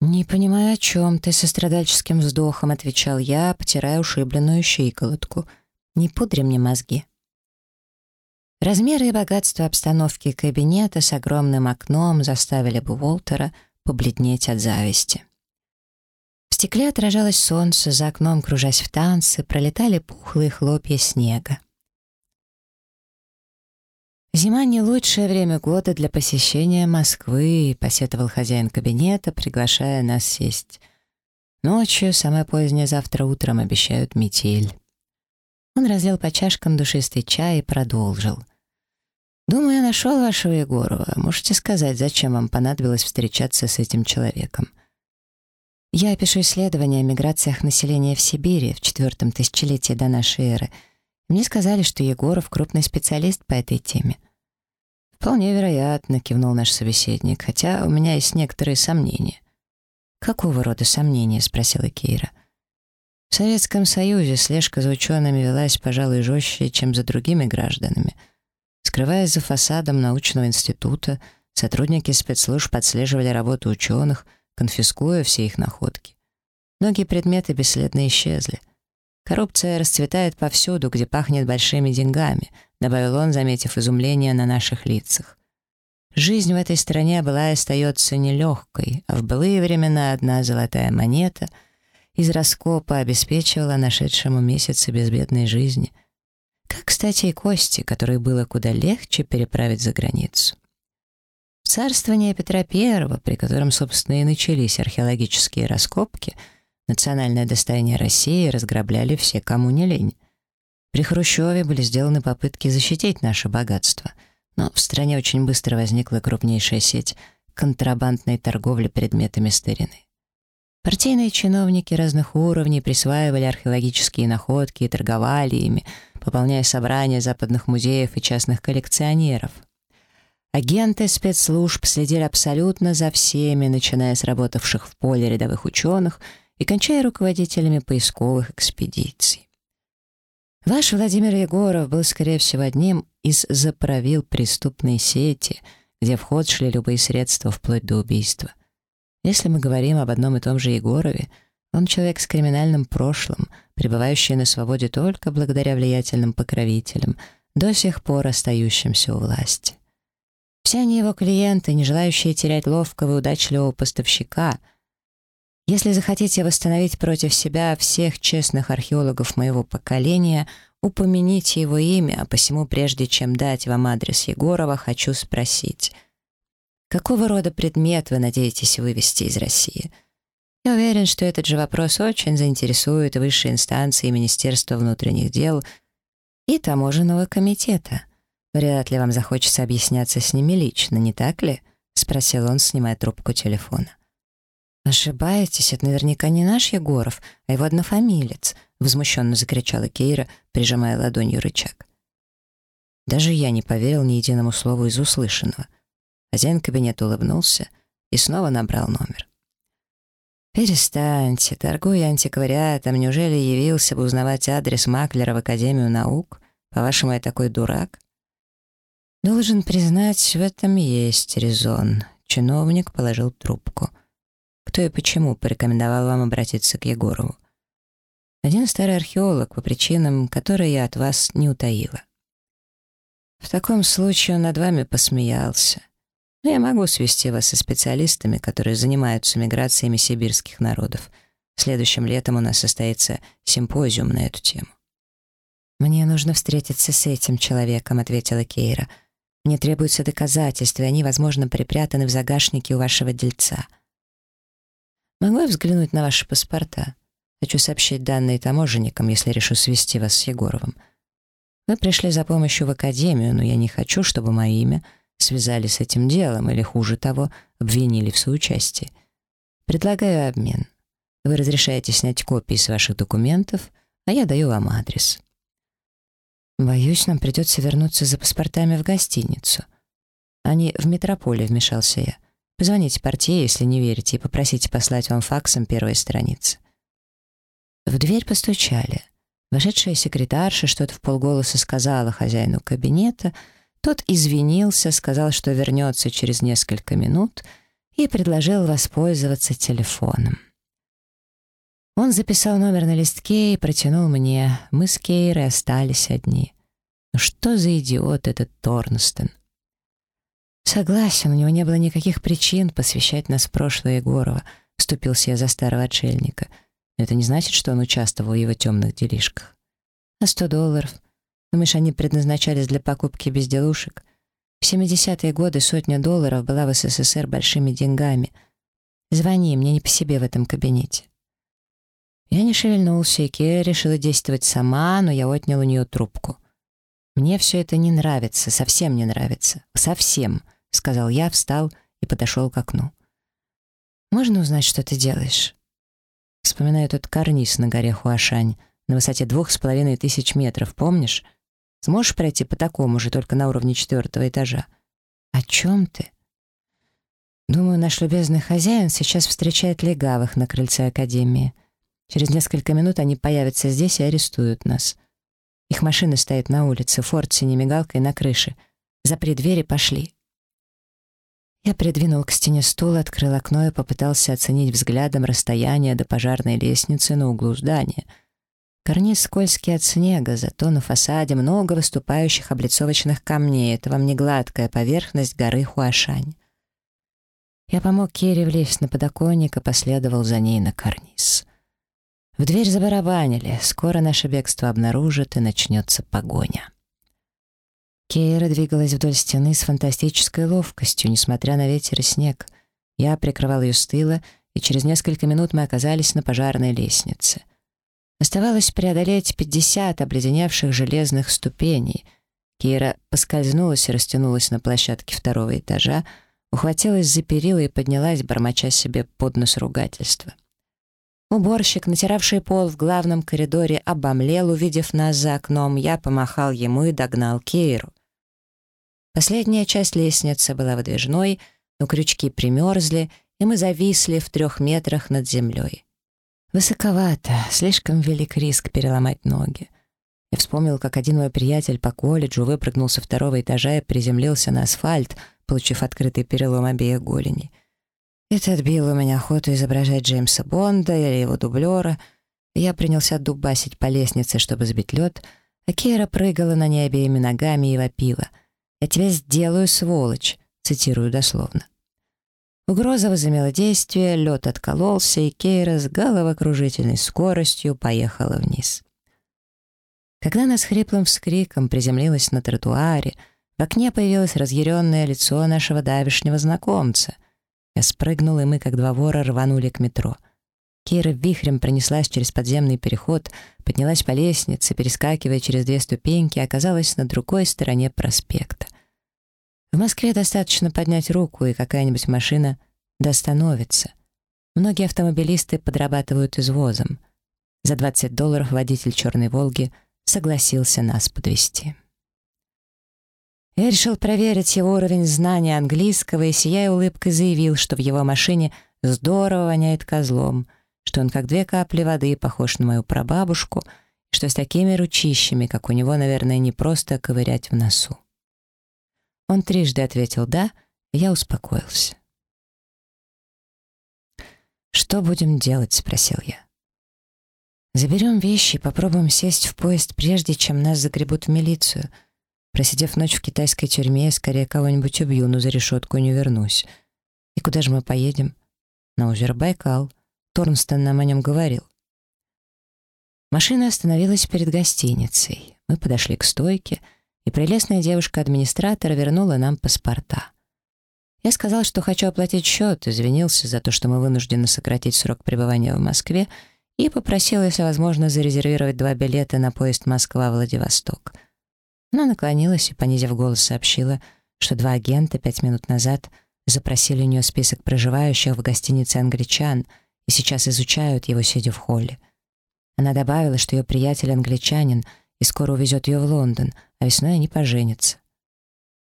«Не понимаю, о чем ты», — со страдальческим вздохом отвечал я, потирая ушибленную щиколотку. «Не пудри мне мозги». Размеры и богатство обстановки кабинета с огромным окном заставили бы Уолтера побледнеть от зависти. Стекле отражалось солнце, за окном, кружась в танцы, пролетали пухлые хлопья снега. «Зима — не лучшее время года для посещения Москвы», — посетовал хозяин кабинета, приглашая нас сесть. «Ночью, самое позднее завтра утром, обещают метель». Он разлил по чашкам душистый чай и продолжил. «Думаю, я нашел вашего Егорова. Можете сказать, зачем вам понадобилось встречаться с этим человеком?» «Я пишу исследования о миграциях населения в Сибири в четвертом тысячелетии до нашей эры. Мне сказали, что Егоров — крупный специалист по этой теме. «Вполне вероятно», — кивнул наш собеседник, «хотя у меня есть некоторые сомнения». «Какого рода сомнения?» — спросила Кейра. В Советском Союзе слежка за учеными велась, пожалуй, жестче, чем за другими гражданами. Скрываясь за фасадом научного института, сотрудники спецслужб отслеживали работу ученых, конфискуя все их находки. Многие предметы бесследно исчезли. Коррупция расцветает повсюду, где пахнет большими деньгами —— добавил он, заметив изумление на наших лицах. Жизнь в этой стране была и остается нелегкой, а в былые времена одна золотая монета из раскопа обеспечивала нашедшему месяцы безбедной жизни. Как, кстати, и кости, которые было куда легче переправить за границу. Царствование Петра I, при котором, собственно, и начались археологические раскопки, национальное достояние России разграбляли все, кому не лень. При Хрущеве были сделаны попытки защитить наше богатство, но в стране очень быстро возникла крупнейшая сеть контрабандной торговли предметами старины. Партийные чиновники разных уровней присваивали археологические находки и торговали ими, пополняя собрания западных музеев и частных коллекционеров. Агенты спецслужб следили абсолютно за всеми, начиная с работавших в поле рядовых ученых и кончая руководителями поисковых экспедиций. Ваш Владимир Егоров был, скорее всего, одним из заправил преступной сети, где в ход шли любые средства вплоть до убийства. Если мы говорим об одном и том же Егорове, он человек с криминальным прошлым, пребывающий на свободе только благодаря влиятельным покровителям, до сих пор остающимся у власти. Все они его клиенты, не желающие терять ловкого и удачливого поставщика — если захотите восстановить против себя всех честных археологов моего поколения, упомяните его имя, а посему, прежде чем дать вам адрес Егорова, хочу спросить, какого рода предмет вы надеетесь вывести из России? Я уверен, что этот же вопрос очень заинтересует высшие инстанции Министерства внутренних дел и таможенного комитета. Вряд ли вам захочется объясняться с ними лично, не так ли? — спросил он, снимая трубку телефона. «Ошибаетесь, это наверняка не наш Егоров, а его однофамилец», — возмущенно закричала Кейра, прижимая ладонью рычаг. Даже я не поверил ни единому слову из услышанного. Хозяин кабинета улыбнулся и снова набрал номер. «Перестаньте, торгуя антиквариатом, неужели явился бы узнавать адрес маклера в Академию наук? По-вашему, я такой дурак?» «Должен признать, в этом есть резон». Чиновник положил трубку — кто и почему порекомендовал вам обратиться к Егорову? Один старый археолог по причинам, которые я от вас не утаила. В таком случае он над вами посмеялся. Но я могу свести вас со специалистами, которые занимаются миграциями сибирских народов. Следующим летом у нас состоится симпозиум на эту тему. «Мне нужно встретиться с этим человеком», — ответила Кейра. «Мне требуются доказательства, и они, возможно, припрятаны в загашнике у вашего дельца». «Могу я взглянуть на ваши паспорта? Хочу сообщить данные таможенникам, если решу свести вас с Егоровым. Вы пришли за помощью в академию, но я не хочу, чтобы мое имя связали с этим делом или, хуже того, обвинили в соучастии. Предлагаю обмен. Вы разрешаете снять копии с ваших документов, а я даю вам адрес». «Боюсь, нам придется вернуться за паспортами в гостиницу». «Они в метрополе», — вмешался я. «Позвоните портье, если не верите, и попросите послать вам факсом первой страницы». В дверь постучали. Вошедшая секретарша что-то в полголоса сказала хозяину кабинета. Тот извинился, сказал, что вернется через несколько минут и предложил воспользоваться телефоном. Он записал номер на листке и протянул мне. Мы с Кейрой остались одни. Ну что за идиот этот Торнстон? Согласен, у него не было никаких причин посвящать нас прошлое Егорова, вступился я за старого отшельника. это не значит, что он участвовал в его темных делишках. А сто долларов? Думаешь, они предназначались для покупки безделушек? В 70-е годы сотня долларов была в СССР большими деньгами. Звони, мне не по себе в этом кабинете. Я не шевельнулся, и Кея решила действовать сама, но я отнял у нее трубку. «Мне все это не нравится, совсем не нравится. Совсем», — сказал я, встал и подошел к окну. «Можно узнать, что ты делаешь?» Вспоминаю тот карниз на горе Хуашань, на высоте двух с половиной тысяч метров, помнишь? Сможешь пройти по такому же, только на уровне четвертого этажа? О чем ты? Думаю, наш любезный хозяин сейчас встречает легавых на крыльце Академии. Через несколько минут они появятся здесь и арестуют нас. Их машина стоит на улице, форт с синей мигалкой на крыше. Запри двери, пошли. Я придвинул к стене стул, открыл окно и попытался оценить взглядом расстояние до пожарной лестницы на углу здания. Карниз скользкий от снега, зато на фасаде много выступающих облицовочных камней. Это вам не гладкая поверхность горы Хуашань. Я помог Керри влезть на подоконник и последовал за ней на карниз. В дверь забарабанили. Скоро наше бегство обнаружат, и начнется погоня. Кейра двигалась вдоль стены с фантастической ловкостью, несмотря на ветер и снег. Я прикрывал ее с тыла, и через несколько минут мы оказались на пожарной лестнице. Оставалось преодолеть 50 обледеневших железных ступеней. Кейра поскользнулась и растянулась на площадке второго этажа, ухватилась за перила и поднялась, бормоча себе под нос ругательства. Уборщик, натиравший пол в главном коридоре, обомлел, увидев нас за окном. Я помахал ему и догнал Кейру. Последняя часть лестницы была выдвижной, но крючки примерзли, и мы зависли в трех метрах над землей. Высоковато, слишком велик риск переломать ноги. Я вспомнил, как один мой приятель по колледжу выпрыгнул со второго этажа и приземлился на асфальт, получив открытый перелом обеих голеней. Это отбило у меня охоту изображать Джеймса Бонда или его дублера. Я принялся дубасить по лестнице, чтобы сбить лед, а Кейра прыгала на ней обеими ногами и вопила. «Я тебя сделаю, сволочь!» цитирую дословно. Угроза возымела действие, лед откололся, и Кейра с головокружительной скоростью поехала вниз. Когда она с хриплым вскриком приземлилась на тротуаре, в окне появилось разъяренное лицо нашего давешнего знакомца — я спрыгнул, и мы, как два вора, рванули к метро. Кира вихрем пронеслась через подземный переход, поднялась по лестнице, перескакивая через две ступеньки, оказалась на другой стороне проспекта. В Москве достаточно поднять руку, и какая-нибудь машина достановится. Многие автомобилисты подрабатывают извозом. За 20 долларов водитель «Черной Волги» согласился нас подвести. Я решил проверить его уровень знания английского и, сияя улыбкой, заявил, что в его машине здорово воняет козлом, что он как две капли воды похож на мою прабабушку, что с такими ручищами, как у него, наверное, не просто ковырять в носу. Он трижды ответил «да», и я успокоился. «Что будем делать?» — спросил я. «Заберем вещи и попробуем сесть в поезд, прежде чем нас загребут в милицию», Просидев ночь в китайской тюрьме, я скорее кого-нибудь убью, но за решетку не вернусь. И куда же мы поедем? На озеро Байкал. Торнстон нам о нем говорил. Машина остановилась перед гостиницей. Мы подошли к стойке, и прелестная девушка-администратора вернула нам паспорта. Я сказал, что хочу оплатить счет, извинился за то, что мы вынуждены сократить срок пребывания в Москве, и попросил, если возможно, зарезервировать два билета на поезд Москва-Владивосток. Она наклонилась и, понизив голос, сообщила, что два агента пять минут назад запросили у нее список проживающих в гостинице англичан и сейчас изучают его, сидя в холле. Она добавила, что ее приятель англичанин и скоро увезет ее в Лондон, а весной они поженятся.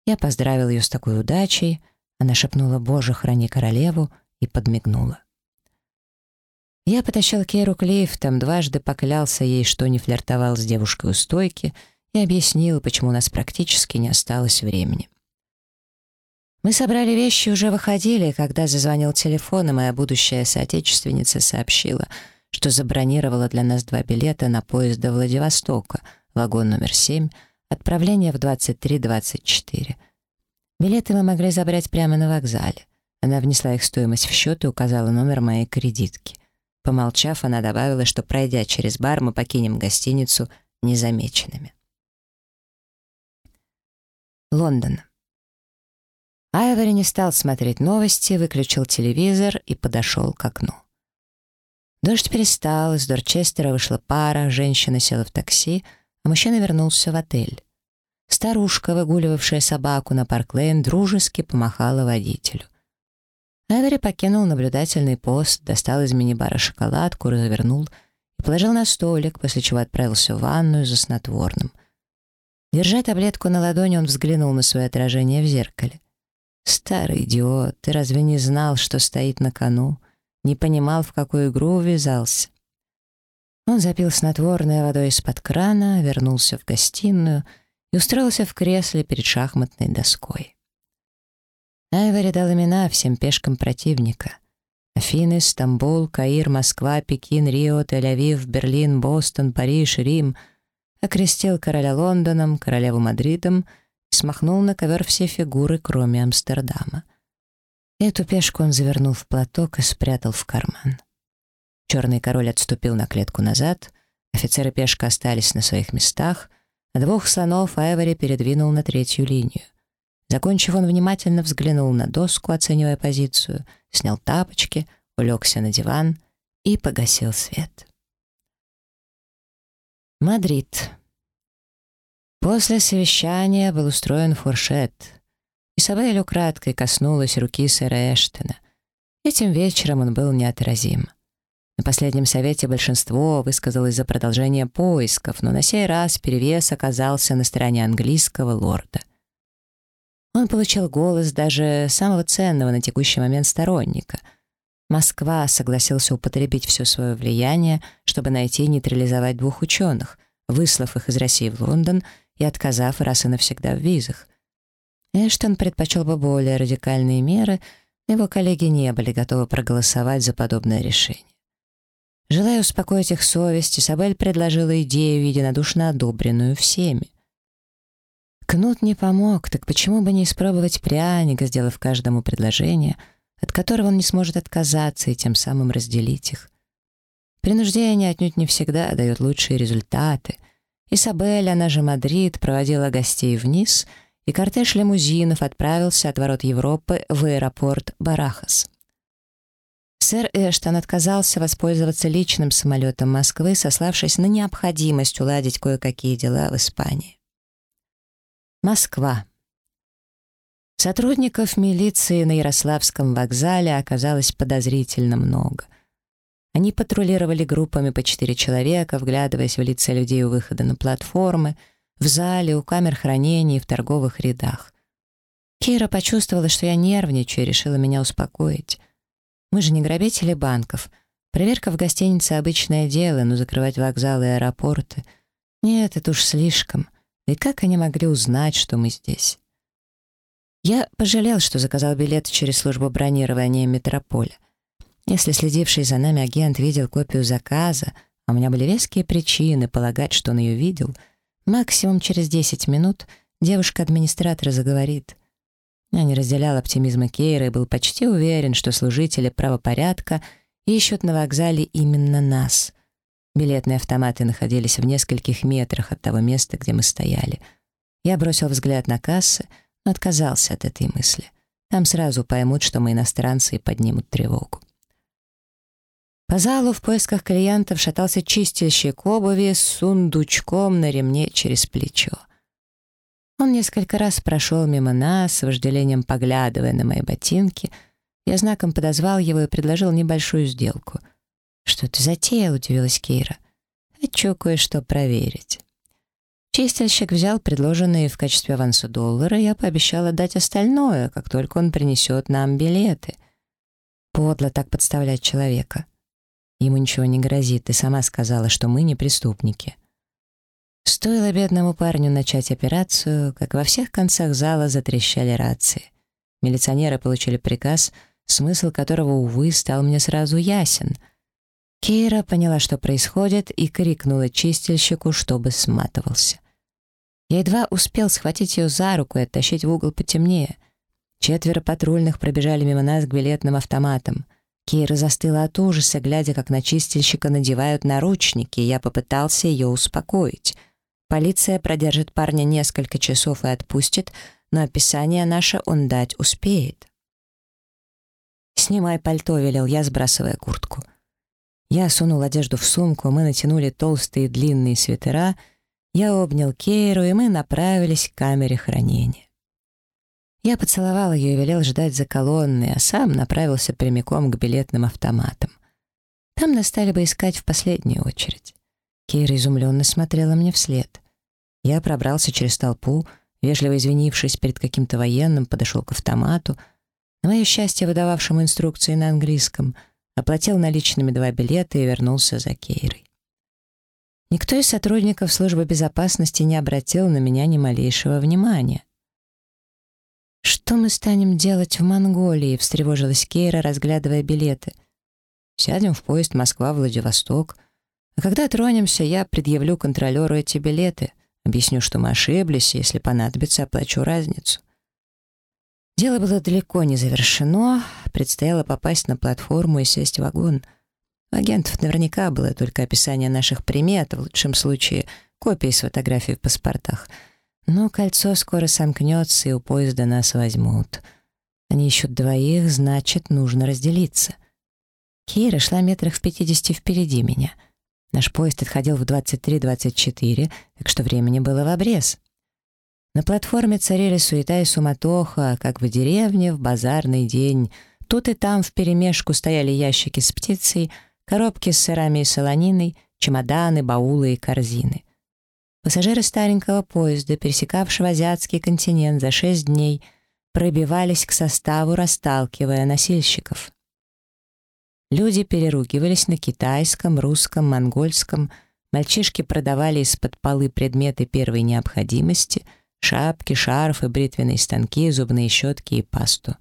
Я поздравил ее с такой удачей, она шепнула «Боже, храни королеву» и подмигнула. Я потащил Керу к лифтам, дважды поклялся ей, что не флиртовал с девушкой у стойки, и объяснил, почему у нас практически не осталось времени. Мы собрали вещи и уже выходили, когда зазвонил телефон, и моя будущая соотечественница сообщила, что забронировала для нас два билета на поезд до Владивостока, вагон номер 7, отправление в 23.24. Билеты мы могли забрать прямо на вокзале. Она внесла их стоимость в счет и указала номер моей кредитки. Помолчав, она добавила, что, пройдя через бар, мы покинем гостиницу незамеченными. Лондон. Айвори не стал смотреть новости, выключил телевизор и подошел к окну. Дождь перестал, из Дорчестера вышла пара, женщина села в такси, а мужчина вернулся в отель. Старушка, выгуливавшая собаку на Парк-Лейн, дружески помахала водителю. Эвери покинул наблюдательный пост, достал из мини-бара шоколадку, развернул и положил на столик, после чего отправился в ванную за снотворным. Держа таблетку на ладони, он взглянул на свое отражение в зеркале. «Старый идиот, ты разве не знал, что стоит на кону? Не понимал, в какую игру увязался?» Он запил снотворное водой из-под крана, вернулся в гостиную и устроился в кресле перед шахматной доской. Айвори дал имена всем пешкам противника. Афины, Стамбул, Каир, Москва, Пекин, Рио, Тель-Авив, Берлин, Бостон, Париж, Рим. Окрестил короля Лондоном, королеву Мадридом и смахнул на ковер все фигуры, кроме Амстердама. Эту пешку он завернул в платок и спрятал в карман. Черный король отступил на клетку назад, офицеры пешка остались на своих местах, а двух слонов Айвори передвинул на третью линию. Закончив, он внимательно взглянул на доску, оценивая позицию, снял тапочки, улегся на диван и погасил свет. Мадрид. После совещания был устроен фуршет. Изабель украдкой коснулась руки сэра Эштона. Этим вечером он был неотразим. На последнем совете большинство высказалось за продолжение поисков, но на сей раз перевес оказался на стороне английского лорда — он получил голос даже самого ценного на текущий момент сторонника. Москва согласился употребить все свое влияние, чтобы найти и нейтрализовать двух ученых, выслав их из России в Лондон и отказав раз и навсегда в визах. Эштон предпочел бы более радикальные меры, но его коллеги не были готовы проголосовать за подобное решение. Желая успокоить их совесть, Изабель предложила идею, единодушно одобренную всеми. Кнут не помог, так почему бы не испробовать пряника, сделав каждому предложение, от которого он не сможет отказаться и тем самым разделить их? Принуждение отнюдь не всегда дает лучшие результаты. Исабель, она же Мадрид, проводила гостей вниз, и кортеж лимузинов отправился от ворот Европы в аэропорт Барахас. Сэр Эштон отказался воспользоваться личным самолетом Москвы, сославшись на необходимость уладить кое-какие дела в Испании. Москва. Сотрудников милиции на Ярославском вокзале оказалось подозрительно много. Они патрулировали группами по четыре человека, вглядываясь в лица людей у выхода на платформы, в зале, у камер хранения и в торговых рядах. Кира почувствовала, что я нервничаю, и решила меня успокоить. Мы же не грабители банков. Проверка в гостинице — обычное дело, но закрывать вокзалы и аэропорты — нет, это уж слишком. И как они могли узнать, что мы здесь? Я пожалел, что заказал билет через службу бронирования «Метрополя». Если следивший за нами агент видел копию заказа, а у меня были веские причины полагать, что он ее видел, максимум через 10 минут девушка-администратор заговорит. Я не разделял оптимизма Кейра и был почти уверен, что служители правопорядка ищут на вокзале именно нас. Билетные автоматы находились в нескольких метрах от того места, где мы стояли. Я бросил взгляд на кассы, отказался от этой мысли. Там сразу поймут, что мы иностранцы и поднимут тревогу. По залу в поисках клиентов шатался чистильщик обуви с сундучком на ремне через плечо. Он несколько раз прошел мимо нас, с вожделением поглядывая на мои ботинки. Я знаком подозвал его и предложил небольшую сделку — «Что ты затеял?» — удивилась Кейра. «Хочу кое-что проверить». Чистильщик взял предложенные в качестве аванса доллары, я пообещала дать остальное, как только он принесет нам билеты. Подло так подставлять человека. Ему ничего не грозит, ты сама сказала, что мы не преступники. Стоило бедному парню начать операцию, как во всех концах зала затрещали рации. Милиционеры получили приказ, смысл которого, увы, стал мне сразу ясен — Кейра поняла, что происходит, и крикнула чистильщику, чтобы сматывался. Я едва успел схватить ее за руку и оттащить в угол потемнее. Четверо патрульных пробежали мимо нас к билетным автоматам. Кейра застыла от ужаса, глядя, как на чистильщика надевают наручники, и я попытался ее успокоить. Полиция продержит парня несколько часов и отпустит, но описание наше он дать успеет. «Снимай пальто», — велел я, сбрасывая куртку. Я сунул одежду в сумку, мы натянули толстые длинные свитера, я обнял Кейру, и мы направились к камере хранения. Я поцеловал ее и велел ждать за колонной, а сам направился прямиком к билетным автоматам. Там нас стали бы искать в последнюю очередь. Кейра изумленно смотрела мне вслед. Я пробрался через толпу, вежливо извинившись перед каким-то военным, подошел к автомату, на мое счастье, выдававшему инструкции на английском — оплатил наличными два билета и вернулся за Кейрой. Никто из сотрудников службы безопасности не обратил на меня ни малейшего внимания. «Что мы станем делать в Монголии?» — встревожилась Кейра, разглядывая билеты. «Сядем в поезд Москва-Владивосток. А когда тронемся, я предъявлю контролеру эти билеты. Объясню, что мы ошиблись, и если понадобится, оплачу разницу». Дело было далеко не завершено, предстояло попасть на платформу и сесть в вагон. У агентов наверняка было только описание наших примет, в лучшем случае копии с фотографией в паспортах. Но кольцо скоро сомкнется, и у поезда нас возьмут. Они ищут двоих, значит, нужно разделиться. Кира шла метрах в пятидесяти впереди меня. Наш поезд отходил в 23-24, так что времени было в обрез. На платформе царили суета и суматоха, как в деревне в базарный день. Тут и там вперемешку стояли ящики с птицей, коробки с сырами и солониной, чемоданы, баулы и корзины. Пассажиры старенького поезда, пересекавшего азиатский континент за шесть дней, пробивались к составу, расталкивая носильщиков. Люди переругивались на китайском, русском, монгольском, мальчишки продавали из-под полы предметы первой необходимости — Шапки, шарфы, бритвенные станки, зубные щетки и пасту.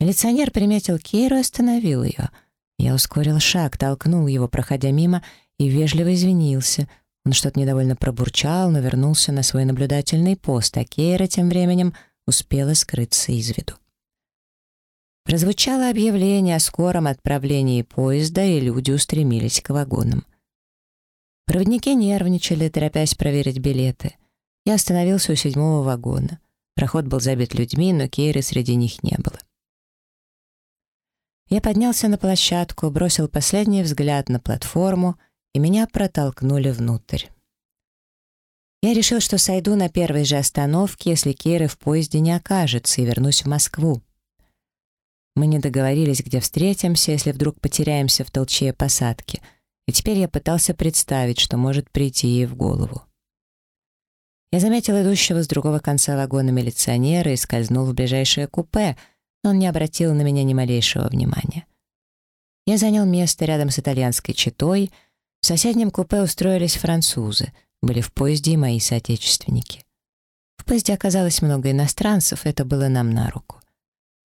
Милиционер приметил Кейру и остановил ее. Я ускорил шаг, толкнул его, проходя мимо, и вежливо извинился. Он что-то недовольно пробурчал, но вернулся на свой наблюдательный пост, а Кейра тем временем успела скрыться из виду. Прозвучало объявление о скором отправлении поезда, и люди устремились к вагонам. Проводники нервничали, торопясь проверить билеты — я остановился у седьмого вагона. Проход был забит людьми, но Кейры среди них не было. Я поднялся на площадку, бросил последний взгляд на платформу, и меня протолкнули внутрь. Я решил, что сойду на первой же остановке, если Кейры в поезде не окажется, и вернусь в Москву. Мы не договорились, где встретимся, если вдруг потеряемся в толчье посадки, и теперь я пытался представить, что может прийти ей в голову. Я заметил идущего с другого конца вагона милиционера и скользнул в ближайшее купе, он не обратил на меня ни малейшего внимания. Я занял место рядом с итальянской четой, в соседнем купе устроились французы, были в поезде и мои соотечественники. В поезде оказалось много иностранцев, это было нам на руку.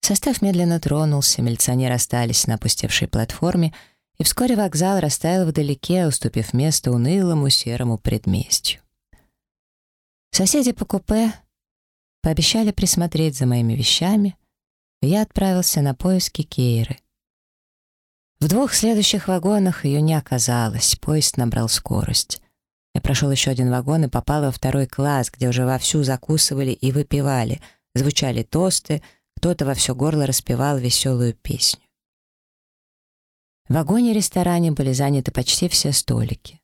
Состав медленно тронулся, милиционеры остались на опустевшей платформе, и вскоре вокзал растаял вдалеке, уступив место унылому серому предместью. Соседи по купе пообещали присмотреть за моими вещами, я отправился на поиски Кейры. В двух следующих вагонах ее не оказалось, поезд набрал скорость. Я прошел еще один вагон и попал во второй класс, где уже вовсю закусывали и выпивали, звучали тосты, кто-то во все горло распевал веселую песню. В вагоне-ресторане были заняты почти все столики.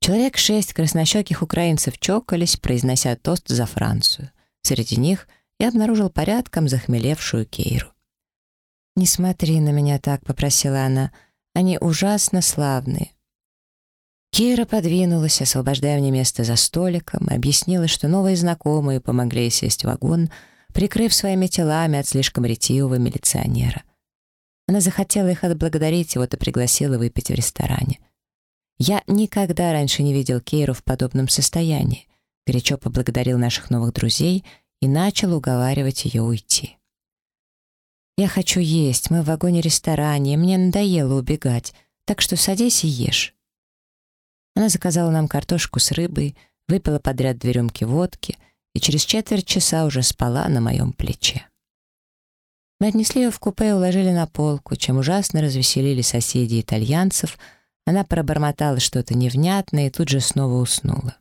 Человек шесть краснощеких украинцев чокались, произнося тост за Францию. Среди них я обнаружил порядком захмелевшую Кейру. «Не смотри на меня так», — попросила она. «Они ужасно славные». Кейра подвинулась, освобождая мне место за столиком, объяснила, что новые знакомые помогли сесть в вагон, прикрыв своими телами от слишком ретивого милиционера. Она захотела их отблагодарить, и вот и пригласила выпить в ресторане. Я никогда раньше не видел Кейру в подобном состоянии. Горячо поблагодарил наших новых друзей и начал уговаривать ее уйти. «Я хочу есть, мы в вагоне-ресторане, мне надоело убегать, так что садись и ешь». Она заказала нам картошку с рыбой, выпила подряд две рюмки водки и через четверть часа уже спала на моем плече. Мы отнесли ее в купе и уложили на полку, чем ужасно развеселили соседей итальянцев. Она пробормотала что-то невнятное и тут же снова уснула.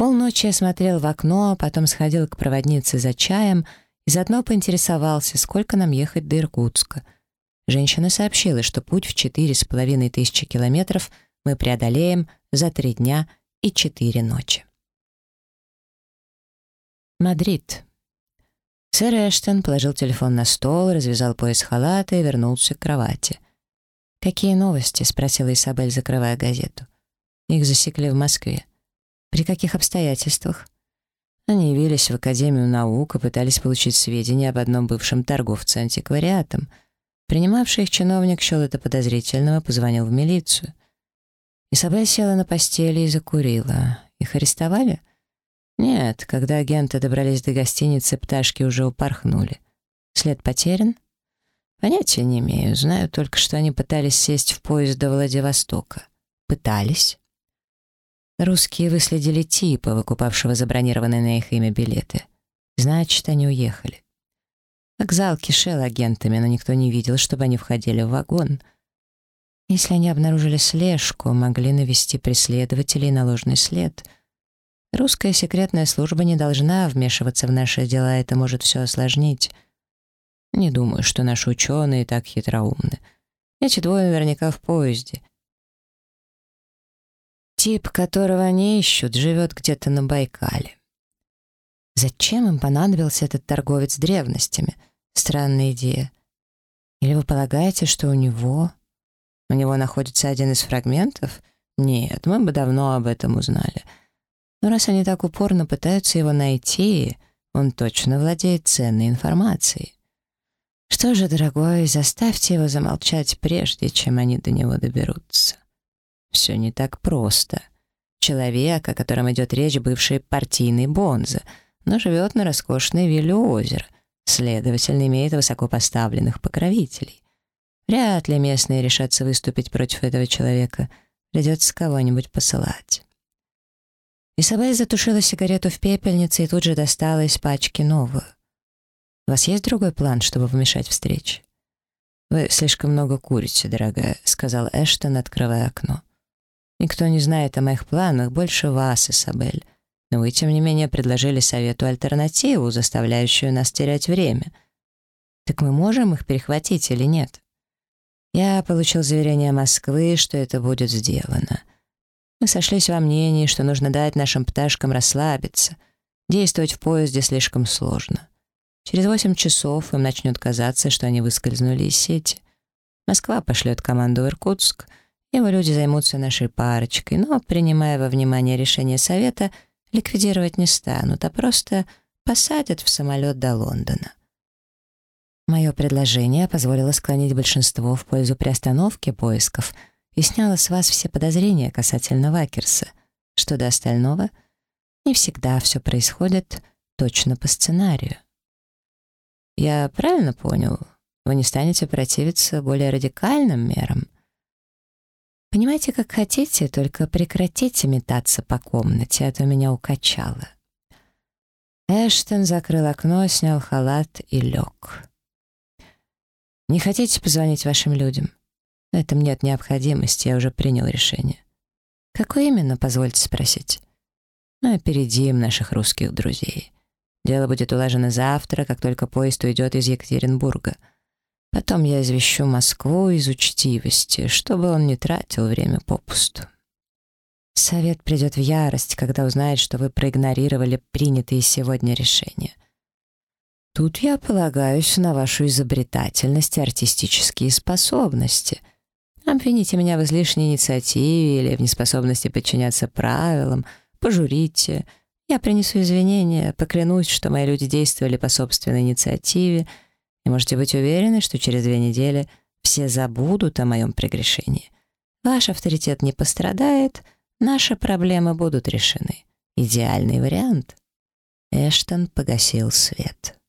Полночи я смотрел в окно, потом сходил к проводнице за чаем и заодно поинтересовался, сколько нам ехать до Иркутска. Женщина сообщила, что путь в четыре с половиной тысячи километров мы преодолеем за три дня и четыре ночи. Мадрид. Сэр Эштон положил телефон на стол, развязал пояс халата и вернулся к кровати. «Какие новости?» — спросила Изабель, закрывая газету. «Их засекли в Москве. При каких обстоятельствах?» Они явились в Академию наук и пытались получить сведения об одном бывшем торговце антиквариатом. Принимавший их чиновник счел это подозрительным и позвонил в милицию. Изабель села на постели и закурила. Их арестовали? Нет, когда агенты добрались до гостиницы, пташки уже упорхнули. След потерян? Понятия не имею. Знаю только, что они пытались сесть в поезд до Владивостока. Пытались? Русские выследили типа, выкупавшего забронированные на их имя билеты. Значит, они уехали. Вокзал кишел агентами, но никто не видел, чтобы они входили в вагон. Если они обнаружили слежку, могли навести преследователей на ложный след — Русская секретная служба не должна вмешиваться в наши дела, это может все осложнить. Не думаю, что наши ученые так хитроумны. Эти двое наверняка в поезде. Тип, которого они ищут, живет где-то на Байкале. Зачем им понадобился этот торговец древностями? Странная идея. Или вы полагаете, что у него... У него находится один из фрагментов? Нет, мы бы давно об этом узнали. Но раз они так упорно пытаются его найти, он точно владеет ценной информацией. Что же, дорогой, заставьте его замолчать прежде, чем они до него доберутся. Все не так просто. Человек, о котором идет речь, бывший партийный бонза, но живет на роскошной вилле у озера, следовательно, имеет высокопоставленных покровителей. Вряд ли местные решатся выступить против этого человека, придется кого-нибудь посылать. Исабель затушила сигарету в пепельнице и тут же достала из пачки новую. «У вас есть другой план, чтобы помешать встрече?» «Вы слишком много курите, дорогая», — сказал Эштон, открывая окно. «Никто не знает о моих планах больше вас, Исабель. Но вы, тем не менее, предложили совету альтернативу, заставляющую нас терять время. Так мы можем их перехватить или нет?» Я получил заверение Москвы, что это будет сделано. Мы сошлись во мнении, что нужно дать нашим пташкам расслабиться. Действовать в поезде слишком сложно. Через восемь часов им начнет казаться, что они выскользнули из сети. Москва пошлет команду в Иркутск, его люди займутся нашей парочкой, но, принимая во внимание решение совета, ликвидировать не станут, а просто посадят в самолет до Лондона. Мое предложение позволило склонить большинство в пользу приостановки поисков — и сняла с вас все подозрения касательно Вакерса. Что до остального, не всегда все происходит точно по сценарию. Я правильно понял? Вы не станете противиться более радикальным мерам? Понимаете, как хотите, только прекратите метаться по комнате, а то меня укачало. Эштон закрыл окно, снял халат и лег. «Не хотите позвонить вашим людям?» «В этом нет необходимости, я уже принял решение». «Какое именно, позвольте спросить?» «Мы опередим наших русских друзей. Дело будет улажено завтра, как только поезд уйдет из Екатеринбурга. Потом я извещу Москву из учтивости, чтобы он не тратил время попусту». Совет придет в ярость, когда узнает, что вы проигнорировали принятые сегодня решения. Тут я полагаюсь на вашу изобретательность и артистические способности. Обвините меня в излишней инициативе или в неспособности подчиняться правилам, пожурите. Я принесу извинения, поклянусь, что мои люди действовали по собственной инициативе, можете быть уверены, что через две недели все забудут о моем прегрешении. Ваш авторитет не пострадает — Наши проблемы будут решены. Идеальный вариант. Эштон погасил свет.